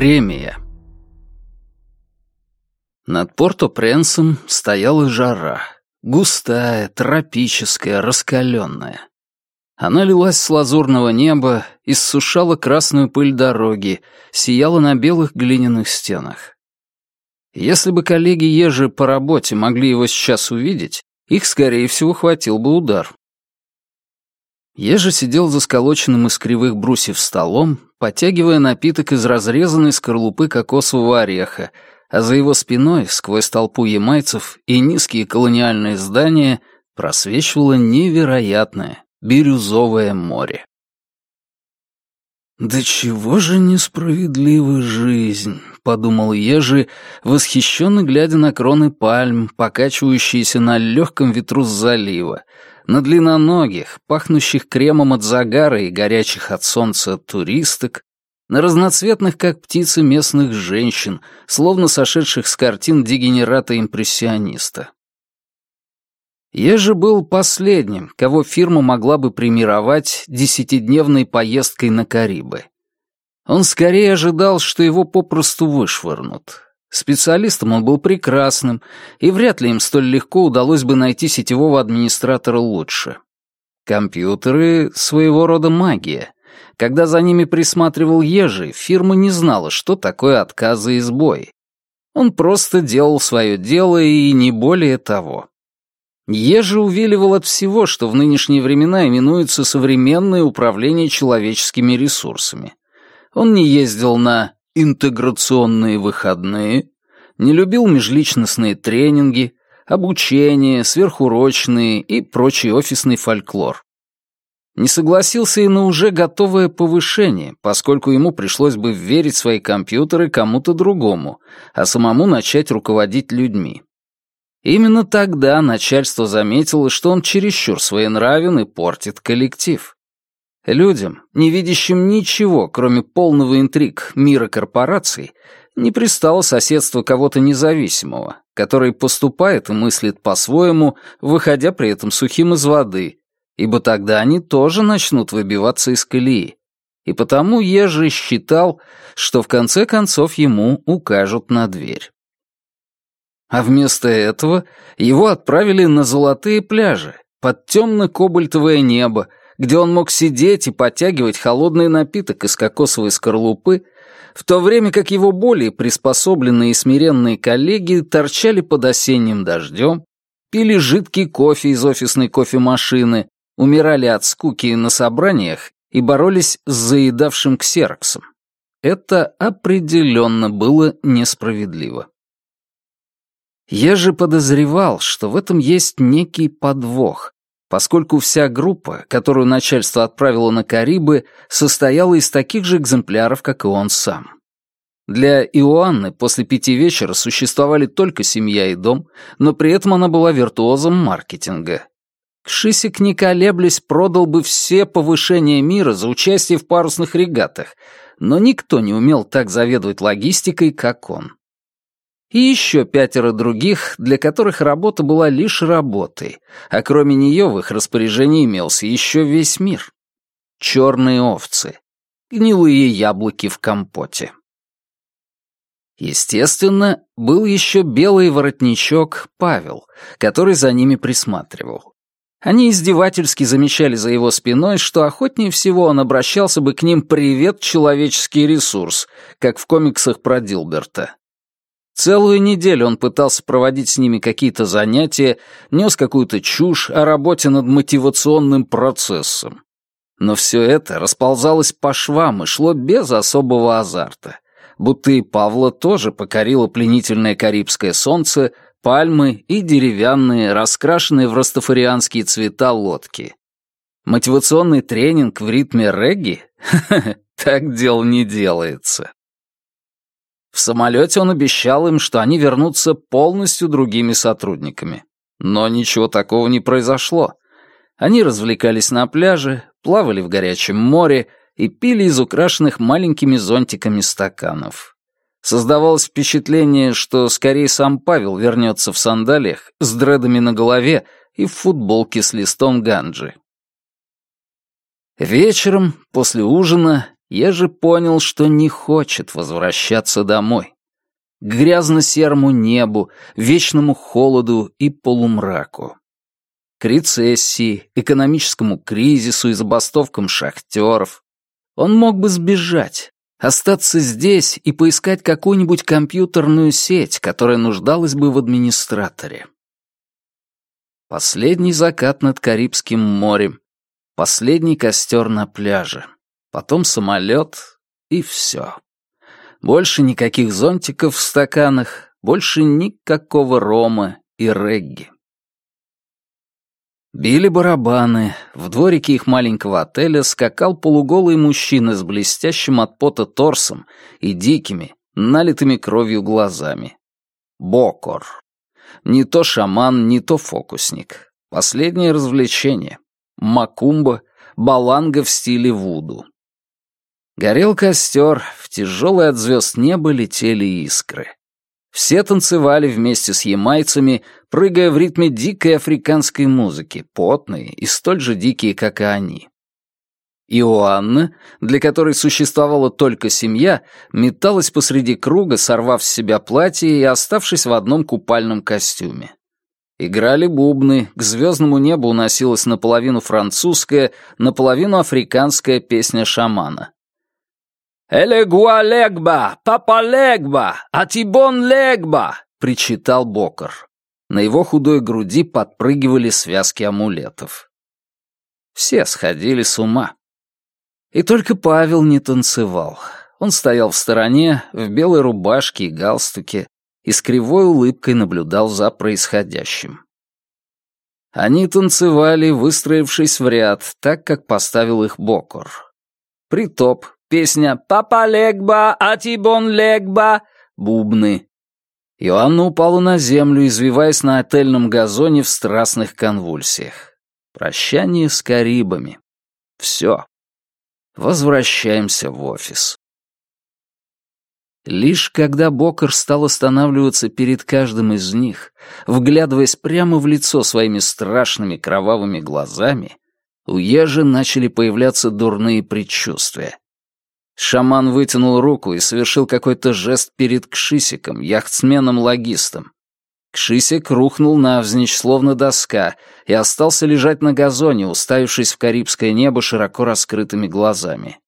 Премия. Над Порто-Пренсом стояла жара. Густая, тропическая, раскаленная. Она лилась с лазурного неба, иссушала красную пыль дороги, сияла на белых глиняных стенах. Если бы коллеги Ежи по работе могли его сейчас увидеть, их, скорее всего, хватил бы удар. Ежи сидел за сколоченным из кривых брусьев столом, потягивая напиток из разрезанной скорлупы кокосового ореха, а за его спиной, сквозь толпу ямайцев и низкие колониальные здания, просвечивало невероятное бирюзовое море. «Да чего же несправедлива жизнь», — подумал Ежи, восхищенно глядя на кроны пальм, покачивающиеся на легком ветру с залива, на длинноногих, пахнущих кремом от загара и горячих от солнца туристок, на разноцветных, как птицы, местных женщин, словно сошедших с картин дегенерата-импрессиониста. Ежи был последним, кого фирма могла бы премировать десятидневной поездкой на Карибы. Он скорее ожидал, что его попросту вышвырнут. Специалистом он был прекрасным, и вряд ли им столь легко удалось бы найти сетевого администратора лучше. Компьютеры — своего рода магия. Когда за ними присматривал Ежи, фирма не знала, что такое отказы и сбои. Он просто делал свое дело и не более того. Ежи увиливал от всего, что в нынешние времена именуется современное управление человеческими ресурсами. Он не ездил на интеграционные выходные, не любил межличностные тренинги, обучение, сверхурочные и прочий офисный фольклор. Не согласился и на уже готовое повышение, поскольку ему пришлось бы верить свои компьютеры кому-то другому, а самому начать руководить людьми. Именно тогда начальство заметило, что он чересчур своенравен и портит коллектив. Людям, не видящим ничего, кроме полного интриг мира корпораций, не пристало соседство кого-то независимого, который поступает и мыслит по-своему, выходя при этом сухим из воды, ибо тогда они тоже начнут выбиваться из колеи. И потому Ежи считал, что в конце концов ему укажут на дверь. А вместо этого его отправили на золотые пляжи, под темно-кобальтовое небо, где он мог сидеть и подтягивать холодный напиток из кокосовой скорлупы, в то время как его более приспособленные и смиренные коллеги торчали под осенним дождем, пили жидкий кофе из офисной кофемашины, умирали от скуки на собраниях и боролись с заедавшим ксероксом. Это определенно было несправедливо. Я же подозревал, что в этом есть некий подвох, поскольку вся группа, которую начальство отправило на Карибы, состояла из таких же экземпляров, как и он сам. Для Иоанны после пяти вечера существовали только семья и дом, но при этом она была виртуозом маркетинга. Кшисик, не колеблясь, продал бы все повышения мира за участие в парусных регатах, но никто не умел так заведовать логистикой, как он и еще пятеро других, для которых работа была лишь работой, а кроме нее в их распоряжении имелся еще весь мир. Черные овцы, гнилые яблоки в компоте. Естественно, был еще белый воротничок Павел, который за ними присматривал. Они издевательски замечали за его спиной, что охотнее всего он обращался бы к ним «Привет, человеческий ресурс», как в комиксах про Дилберта. Целую неделю он пытался проводить с ними какие-то занятия, нес какую-то чушь о работе над мотивационным процессом. Но все это расползалось по швам и шло без особого азарта. Будто и Павла тоже покорило пленительное карибское солнце, пальмы и деревянные, раскрашенные в растафарианские цвета лодки. Мотивационный тренинг в ритме регги? Так дело не делается. В самолете он обещал им, что они вернутся полностью другими сотрудниками. Но ничего такого не произошло. Они развлекались на пляже, плавали в горячем море и пили из украшенных маленькими зонтиками стаканов. Создавалось впечатление, что скорее сам Павел вернется в сандалиях, с дредами на голове и в футболке с листом ганджи. Вечером, после ужина, Ежи понял, что не хочет возвращаться домой. К грязно-серому небу, вечному холоду и полумраку. К рецессии, экономическому кризису и забастовкам шахтеров. Он мог бы сбежать, остаться здесь и поискать какую-нибудь компьютерную сеть, которая нуждалась бы в администраторе. Последний закат над Карибским морем, последний костер на пляже, потом самолет и все. Больше никаких зонтиков в стаканах, больше никакого рома и регги. Били барабаны, в дворике их маленького отеля скакал полуголый мужчина с блестящим от пота торсом и дикими, налитыми кровью глазами. Бокор. Не то шаман, не то фокусник. Последнее развлечение. Макумба, баланга в стиле вуду. Горел костер, в тяжелое от звезд небо летели искры. Все танцевали вместе с ямайцами, прыгая в ритме дикой африканской музыки, потные и столь же дикие, как и они. Иоанна, для которой существовала только семья, металась посреди круга, сорвав с себя платье и оставшись в одном купальном костюме. Играли бубны, к звездному небу уносилась наполовину французская, наполовину африканская песня шамана. «Элегуа легба! Папа легба! Атибон легба!» — причитал Бокер. На его худой груди подпрыгивали связки амулетов. Все сходили с ума. И только Павел не танцевал. Он стоял в стороне, в белой рубашке и галстуке, и с кривой улыбкой наблюдал за происходящим. Они танцевали, выстроившись в ряд, так, как поставил их Бокор. Притоп, Песня «Папа Легба, Атибон Легба» — бубны. Иоанна упала на землю, извиваясь на отельном газоне в страстных конвульсиях. Прощание с Карибами. Все. Возвращаемся в офис. Лишь когда Бокер стал останавливаться перед каждым из них, вглядываясь прямо в лицо своими страшными кровавыми глазами, у Ежи начали появляться дурные предчувствия. Шаман вытянул руку и совершил какой-то жест перед Кшисиком, яхтсменом-логистом. Кшисик рухнул навзничь, словно доска, и остался лежать на газоне, уставившись в карибское небо широко раскрытыми глазами.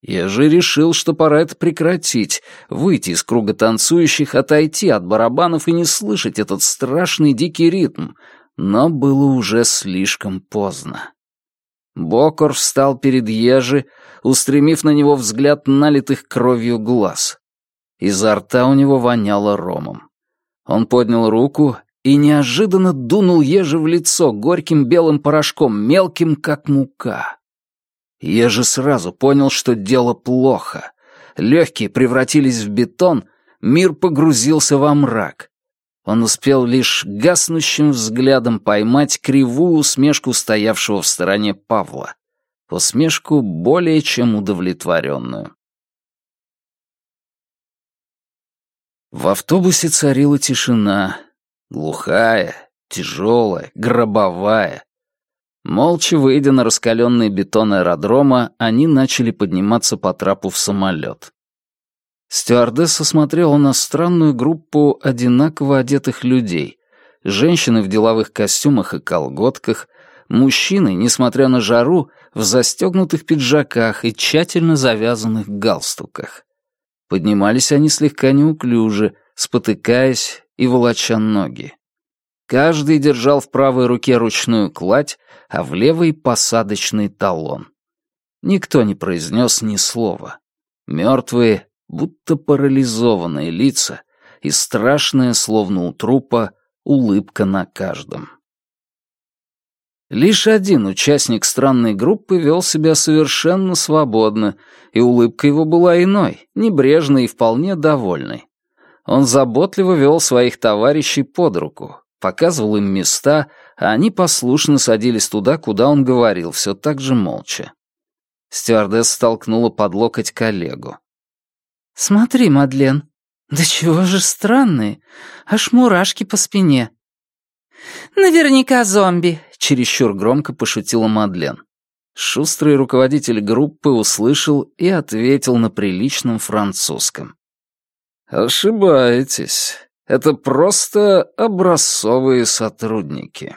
Я же решил, что пора это прекратить, выйти из круга танцующих, отойти от барабанов и не слышать этот страшный дикий ритм, но было уже слишком поздно. Бокор встал перед Ежи, устремив на него взгляд налитых кровью глаз. Изо рта у него воняло ромом. Он поднял руку и неожиданно дунул Ежи в лицо горьким белым порошком, мелким, как мука. Ежи сразу понял, что дело плохо. Легкие превратились в бетон, мир погрузился во мрак. Он успел лишь гаснущим взглядом поймать кривую усмешку стоявшего в стороне Павла. Усмешку более чем удовлетворенную. В автобусе царила тишина. Глухая, тяжелая, гробовая. Молча выйдя на раскаленный бетон аэродрома, они начали подниматься по трапу в самолет. Стюардесса смотрела на странную группу одинаково одетых людей. Женщины в деловых костюмах и колготках, мужчины, несмотря на жару, в застегнутых пиджаках и тщательно завязанных галстуках. Поднимались они слегка неуклюже, спотыкаясь и волоча ноги. Каждый держал в правой руке ручную кладь, а в левой — посадочный талон. Никто не произнес ни слова. Мертвые будто парализованные лица и страшная, словно у трупа, улыбка на каждом. Лишь один участник странной группы вел себя совершенно свободно, и улыбка его была иной, небрежной и вполне довольной. Он заботливо вел своих товарищей под руку, показывал им места, а они послушно садились туда, куда он говорил, все так же молча. Стюардесс столкнула под локоть коллегу. «Смотри, Мадлен, да чего же странные, аж мурашки по спине». «Наверняка зомби», — чересчур громко пошутила Мадлен. Шустрый руководитель группы услышал и ответил на приличном французском. «Ошибаетесь. Это просто образцовые сотрудники».